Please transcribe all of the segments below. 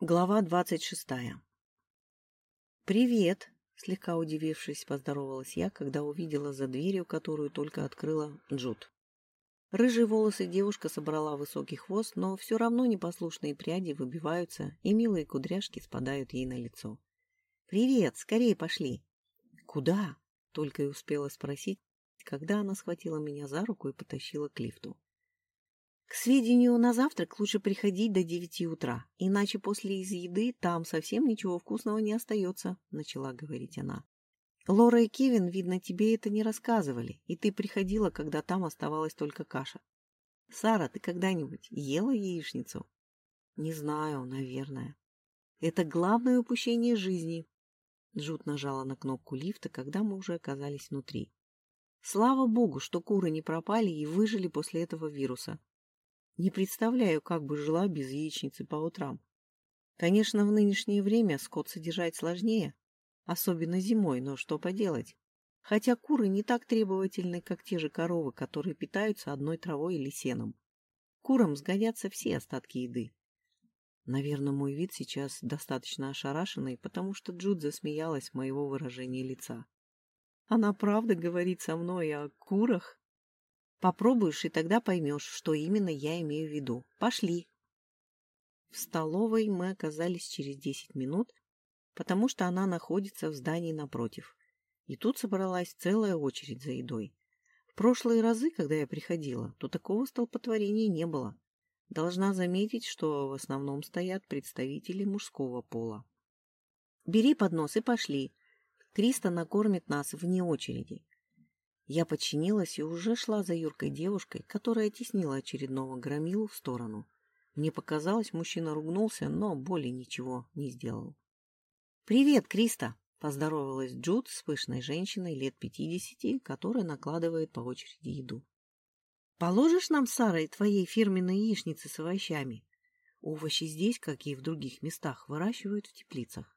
Глава двадцать шестая «Привет!» — слегка удивившись, поздоровалась я, когда увидела за дверью, которую только открыла Джуд. Рыжие волосы девушка собрала высокий хвост, но все равно непослушные пряди выбиваются, и милые кудряшки спадают ей на лицо. «Привет! Скорее пошли!» «Куда?» — только и успела спросить, когда она схватила меня за руку и потащила к лифту. К сведению, на завтрак лучше приходить до девяти утра, иначе после из еды там совсем ничего вкусного не остается, — начала говорить она. Лора и Кевин, видно, тебе это не рассказывали, и ты приходила, когда там оставалась только каша. Сара, ты когда-нибудь ела яичницу? Не знаю, наверное. Это главное упущение жизни. Джуд нажала на кнопку лифта, когда мы уже оказались внутри. Слава богу, что куры не пропали и выжили после этого вируса. Не представляю, как бы жила без яичницы по утрам. Конечно, в нынешнее время скот содержать сложнее, особенно зимой, но что поделать. Хотя куры не так требовательны, как те же коровы, которые питаются одной травой или сеном. Курам сгодятся все остатки еды. Наверное, мой вид сейчас достаточно ошарашенный, потому что Джуд засмеялась моего выражения лица. Она правда говорит со мной о курах? Попробуешь, и тогда поймешь, что именно я имею в виду. Пошли. В столовой мы оказались через десять минут, потому что она находится в здании напротив. И тут собралась целая очередь за едой. В прошлые разы, когда я приходила, то такого столпотворения не было. Должна заметить, что в основном стоят представители мужского пола. «Бери поднос и пошли. Криста накормит нас вне очереди. Я подчинилась и уже шла за юркой девушкой, которая теснила очередного громилу в сторону. Мне показалось, мужчина ругнулся, но более ничего не сделал. «Привет, Криста!» — поздоровалась Джуд с пышной женщиной лет пятидесяти, которая накладывает по очереди еду. «Положишь нам с Сарой твоей фирменной яичницы с овощами? Овощи здесь, как и в других местах, выращивают в теплицах».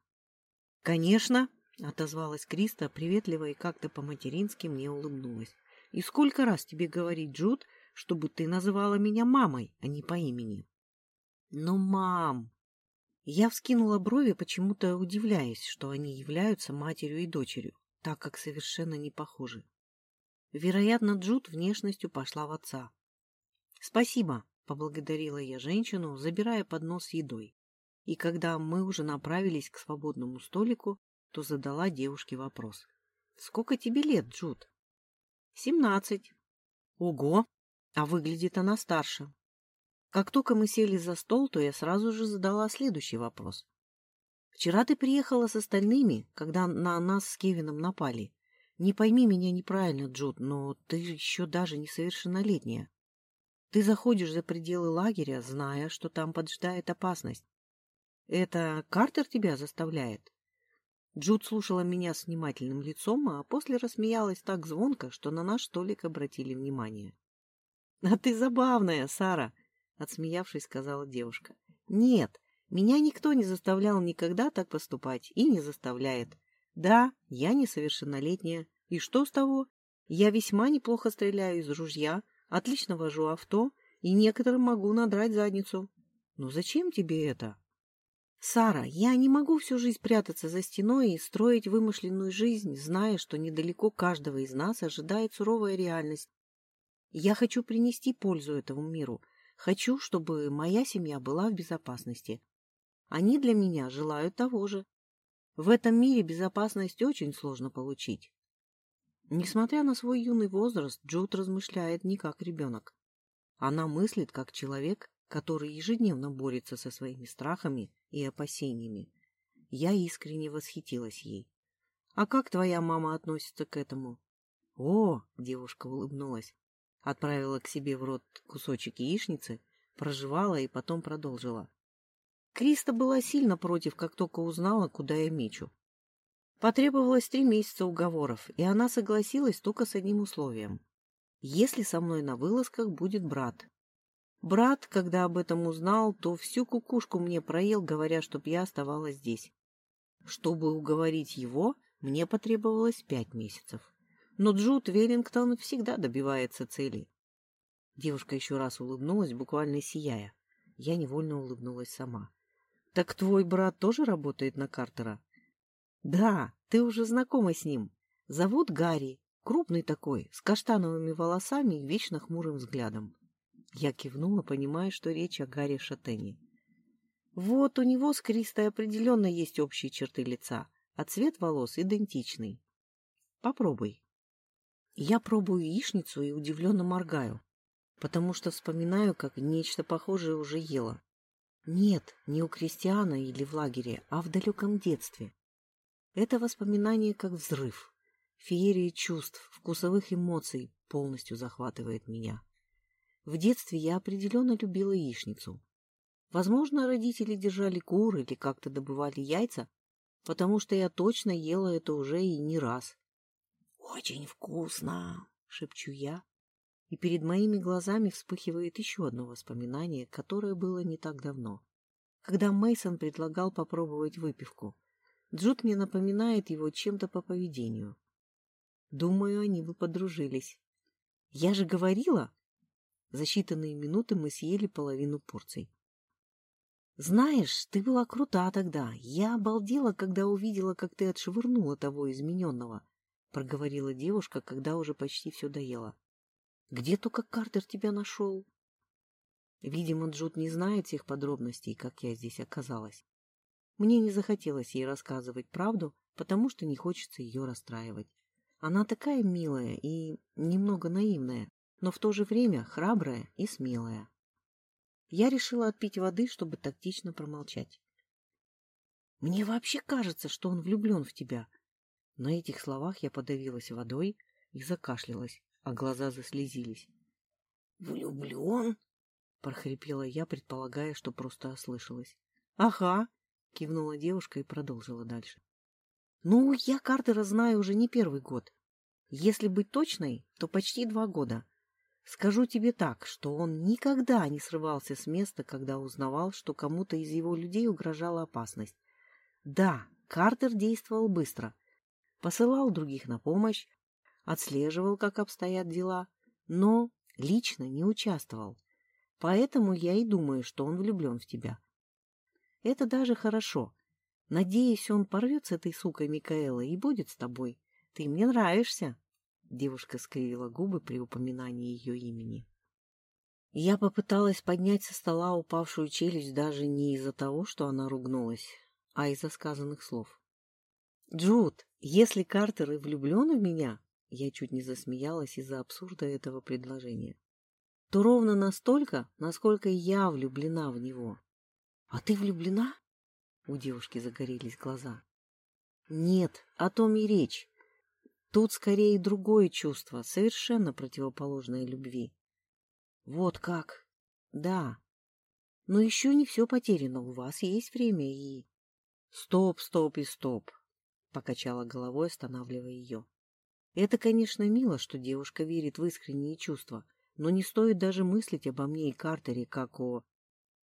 «Конечно!» — отозвалась Криста, приветливо и как-то по-матерински мне улыбнулась. — И сколько раз тебе говорить, Джуд, чтобы ты называла меня мамой, а не по имени? — Ну, мам! Я вскинула брови, почему-то удивляясь, что они являются матерью и дочерью, так как совершенно не похожи. Вероятно, Джуд внешностью пошла в отца. — Спасибо, — поблагодарила я женщину, забирая поднос с едой. И когда мы уже направились к свободному столику, то задала девушке вопрос. — Сколько тебе лет, Джуд? — Семнадцать. — Ого! А выглядит она старше. Как только мы сели за стол, то я сразу же задала следующий вопрос. — Вчера ты приехала с остальными, когда на нас с Кевином напали. Не пойми меня неправильно, Джуд, но ты еще даже несовершеннолетняя. Ты заходишь за пределы лагеря, зная, что там поджидает опасность. Это Картер тебя заставляет? Джуд слушала меня с внимательным лицом, а после рассмеялась так звонко, что на наш столик обратили внимание. — А ты забавная, Сара! — отсмеявшись, сказала девушка. — Нет, меня никто не заставлял никогда так поступать и не заставляет. Да, я несовершеннолетняя. И что с того? Я весьма неплохо стреляю из ружья, отлично вожу авто и некоторым могу надрать задницу. Но зачем тебе это? «Сара, я не могу всю жизнь прятаться за стеной и строить вымышленную жизнь, зная, что недалеко каждого из нас ожидает суровая реальность. Я хочу принести пользу этому миру. Хочу, чтобы моя семья была в безопасности. Они для меня желают того же. В этом мире безопасность очень сложно получить». Несмотря на свой юный возраст, Джуд размышляет не как ребенок. Она мыслит как человек, который ежедневно борется со своими страхами и опасениями. Я искренне восхитилась ей. «А как твоя мама относится к этому?» «О!» — девушка улыбнулась. Отправила к себе в рот кусочек яичницы, прожевала и потом продолжила. Криста была сильно против, как только узнала, куда я мечу. Потребовалось три месяца уговоров, и она согласилась только с одним условием. Если со мной на вылазках будет брат, Брат, когда об этом узнал, то всю кукушку мне проел, говоря, чтоб я оставалась здесь. Чтобы уговорить его, мне потребовалось пять месяцев. Но Джуд Веллингтон всегда добивается цели. Девушка еще раз улыбнулась, буквально сияя. Я невольно улыбнулась сама. Так твой брат тоже работает на Картера? Да, ты уже знакома с ним. Зовут Гарри. Крупный такой, с каштановыми волосами и вечно хмурым взглядом. Я кивнула, понимая, что речь о Гарри Шатене. Вот у него с Кристой определенно есть общие черты лица, а цвет волос идентичный. Попробуй. Я пробую яичницу и удивленно моргаю, потому что вспоминаю, как нечто похожее уже ела. Нет, не у Кристиана или в лагере, а в далеком детстве. Это воспоминание как взрыв. Феерия чувств, вкусовых эмоций полностью захватывает меня. В детстве я определенно любила яичницу. Возможно, родители держали кур или как-то добывали яйца, потому что я точно ела это уже и не раз. «Очень вкусно!» — шепчу я, и перед моими глазами вспыхивает еще одно воспоминание, которое было не так давно. Когда Мейсон предлагал попробовать выпивку, Джуд мне напоминает его чем-то по поведению. Думаю, они бы подружились. Я же говорила! За считанные минуты мы съели половину порций. Знаешь, ты была крута тогда. Я обалдела, когда увидела, как ты отшвырнула того измененного, проговорила девушка, когда уже почти все доела. Где только Картер тебя нашел? Видимо, Джуд не знает всех подробностей, как я здесь оказалась. Мне не захотелось ей рассказывать правду, потому что не хочется ее расстраивать. Она такая милая и немного наивная, но в то же время храбрая и смелая. Я решила отпить воды, чтобы тактично промолчать. «Мне вообще кажется, что он влюблен в тебя». На этих словах я подавилась водой и закашлялась, а глаза заслезились. «Влюблен?» — прохрипела я, предполагая, что просто ослышалась. «Ага», — кивнула девушка и продолжила дальше. Ну, я Картера знаю уже не первый год. Если быть точной, то почти два года. Скажу тебе так, что он никогда не срывался с места, когда узнавал, что кому-то из его людей угрожала опасность. Да, Картер действовал быстро. Посылал других на помощь, отслеживал, как обстоят дела, но лично не участвовал. Поэтому я и думаю, что он влюблен в тебя. Это даже хорошо. Надеюсь, он порвет с этой сукой Микаэлой и будет с тобой. Ты мне нравишься. Девушка скривила губы при упоминании ее имени. Я попыталась поднять со стола упавшую челюсть даже не из-за того, что она ругнулась, а из-за сказанных слов. «Джуд, если Картер и влюблен в меня...» Я чуть не засмеялась из-за абсурда этого предложения. «То ровно настолько, насколько я влюблена в него». «А ты влюблена?» У девушки загорелись глаза. Нет, о том и речь. Тут скорее другое чувство, совершенно противоположное любви. Вот как? Да. Но еще не все потеряно, у вас есть время и... Стоп, стоп и стоп, покачала головой, останавливая ее. Это, конечно, мило, что девушка верит в искренние чувства, но не стоит даже мыслить обо мне и Картере, как о...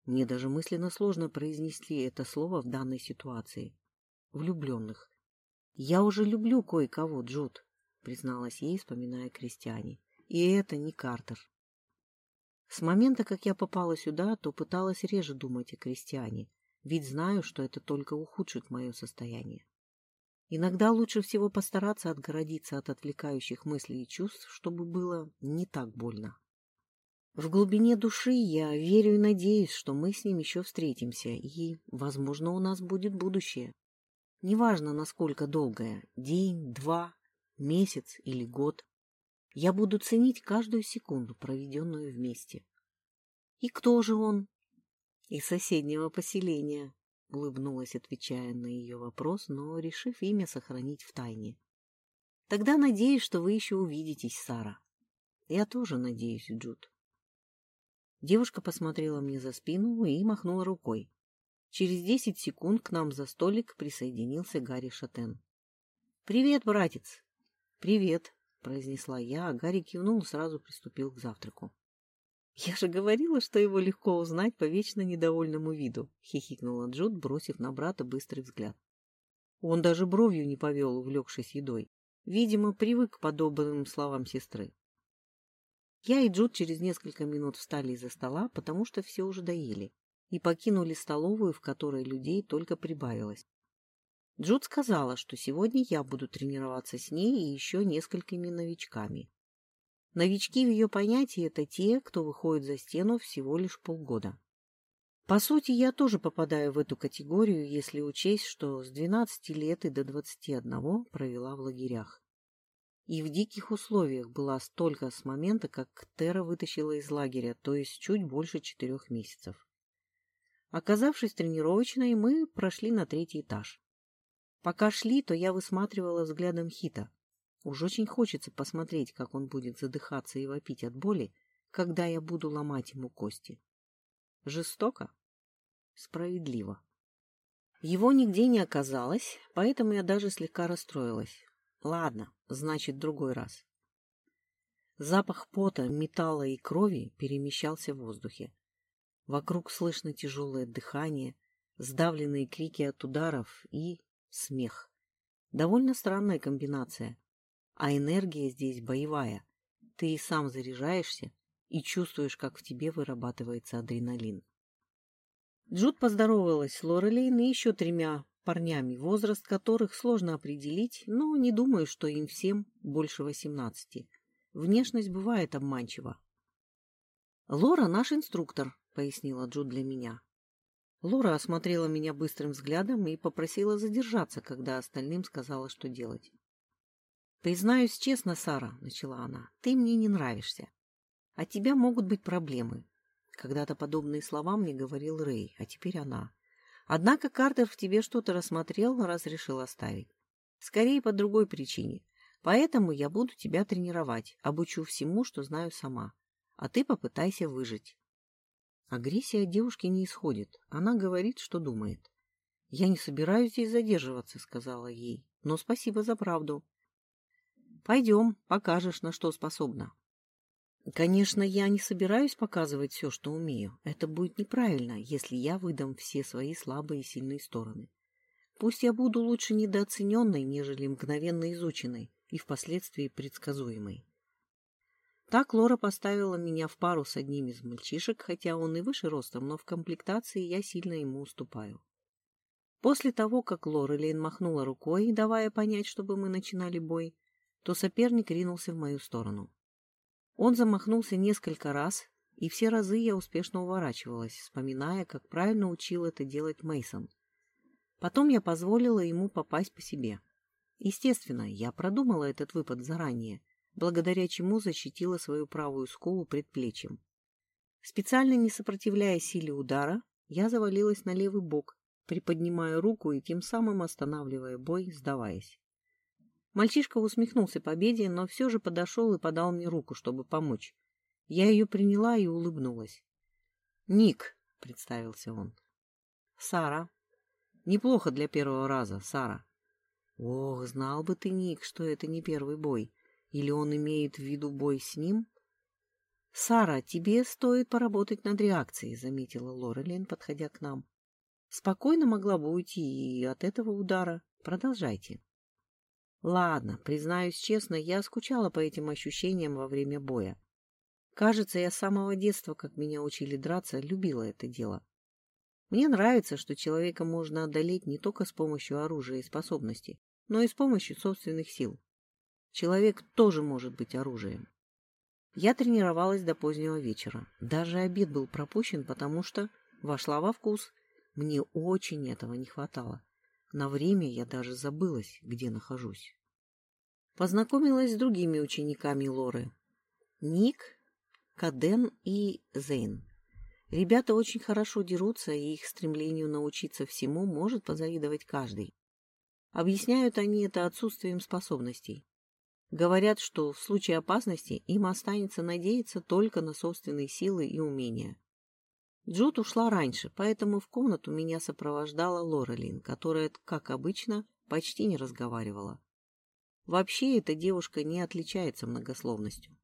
Мне даже мысленно сложно произнести это слово в данной ситуации. Влюбленных. «Я уже люблю кое-кого, Джуд», — призналась ей, вспоминая крестьяне. «И это не Картер». С момента, как я попала сюда, то пыталась реже думать о крестьяне, ведь знаю, что это только ухудшит мое состояние. Иногда лучше всего постараться отгородиться от отвлекающих мыслей и чувств, чтобы было не так больно. В глубине души я верю и надеюсь, что мы с ним еще встретимся, и, возможно, у нас будет будущее. Неважно, насколько долгое — день, два, месяц или год. Я буду ценить каждую секунду, проведенную вместе. И кто же он? Из соседнего поселения, — улыбнулась, отвечая на ее вопрос, но решив имя сохранить в тайне. Тогда надеюсь, что вы еще увидитесь, Сара. Я тоже надеюсь, Джуд. Девушка посмотрела мне за спину и махнула рукой. Через десять секунд к нам за столик присоединился Гарри Шатен. «Привет, братец!» «Привет!» — произнесла я, а Гарри кивнул и сразу приступил к завтраку. «Я же говорила, что его легко узнать по вечно недовольному виду», — хихикнула Джуд, бросив на брата быстрый взгляд. Он даже бровью не повел, увлекшись едой. Видимо, привык к подобным словам сестры. Я и Джуд через несколько минут встали из-за стола, потому что все уже доели. И покинули столовую, в которой людей только прибавилось. Джуд сказала, что сегодня я буду тренироваться с ней и еще несколькими новичками. Новички в ее понятии – это те, кто выходит за стену всего лишь полгода. По сути, я тоже попадаю в эту категорию, если учесть, что с 12 лет и до 21 провела в лагерях. И в диких условиях была столько с момента, как Тера вытащила из лагеря, то есть чуть больше четырех месяцев. Оказавшись тренировочной, мы прошли на третий этаж. Пока шли, то я высматривала взглядом Хита. Уж очень хочется посмотреть, как он будет задыхаться и вопить от боли, когда я буду ломать ему кости. Жестоко? Справедливо. Его нигде не оказалось, поэтому я даже слегка расстроилась. Ладно, значит, другой раз. Запах пота, металла и крови перемещался в воздухе. Вокруг слышно тяжелое дыхание, сдавленные крики от ударов и смех. Довольно странная комбинация. А энергия здесь боевая. Ты и сам заряжаешься, и чувствуешь, как в тебе вырабатывается адреналин. Джуд поздоровалась с Лорелейн и еще тремя парнями, возраст которых сложно определить, но не думаю, что им всем больше восемнадцати. Внешность бывает обманчива. «Лора наш инструктор», — пояснила Джуд для меня. Лора осмотрела меня быстрым взглядом и попросила задержаться, когда остальным сказала, что делать. «Признаюсь честно, Сара», — начала она, — «ты мне не нравишься. От тебя могут быть проблемы. Когда-то подобные слова мне говорил Рэй, а теперь она. Однако Картер в тебе что-то рассмотрел, раз решил оставить. Скорее по другой причине. Поэтому я буду тебя тренировать, обучу всему, что знаю сама. А ты попытайся выжить. Агрессия от девушки не исходит. Она говорит, что думает. «Я не собираюсь здесь задерживаться», — сказала ей. «Но спасибо за правду». «Пойдем, покажешь, на что способна». Конечно, я не собираюсь показывать все, что умею. Это будет неправильно, если я выдам все свои слабые и сильные стороны. Пусть я буду лучше недооцененной, нежели мгновенно изученной и впоследствии предсказуемой. Так Лора поставила меня в пару с одним из мальчишек, хотя он и выше ростом, но в комплектации я сильно ему уступаю. После того, как Лора Лейн махнула рукой, давая понять, чтобы мы начинали бой, то соперник ринулся в мою сторону. Он замахнулся несколько раз, и все разы я успешно уворачивалась, вспоминая, как правильно учил это делать Мейсон. Потом я позволила ему попасть по себе. Естественно, я продумала этот выпад заранее, благодаря чему защитила свою правую скулу предплечьем. Специально не сопротивляя силе удара, я завалилась на левый бок, приподнимая руку и тем самым останавливая бой, сдаваясь. Мальчишка усмехнулся победе, но все же подошел и подал мне руку, чтобы помочь. Я ее приняла и улыбнулась. «Ник», — представился он. «Сара». «Неплохо для первого раза, Сара». «Ох, знал бы ты, Ник, что это не первый бой. Или он имеет в виду бой с ним?» «Сара, тебе стоит поработать над реакцией», — заметила Лорелин, подходя к нам. «Спокойно могла бы уйти и от этого удара. Продолжайте». Ладно, признаюсь честно, я скучала по этим ощущениям во время боя. Кажется, я с самого детства, как меня учили драться, любила это дело. Мне нравится, что человека можно одолеть не только с помощью оружия и способностей, но и с помощью собственных сил. Человек тоже может быть оружием. Я тренировалась до позднего вечера. Даже обед был пропущен, потому что вошла во вкус. Мне очень этого не хватало. На время я даже забылась, где нахожусь. Познакомилась с другими учениками Лоры. Ник, Каден и Зейн. Ребята очень хорошо дерутся, и их стремлению научиться всему может позавидовать каждый. Объясняют они это отсутствием способностей. Говорят, что в случае опасности им останется надеяться только на собственные силы и умения. Джуд ушла раньше, поэтому в комнату меня сопровождала Лорелин, которая, как обычно, почти не разговаривала. Вообще эта девушка не отличается многословностью.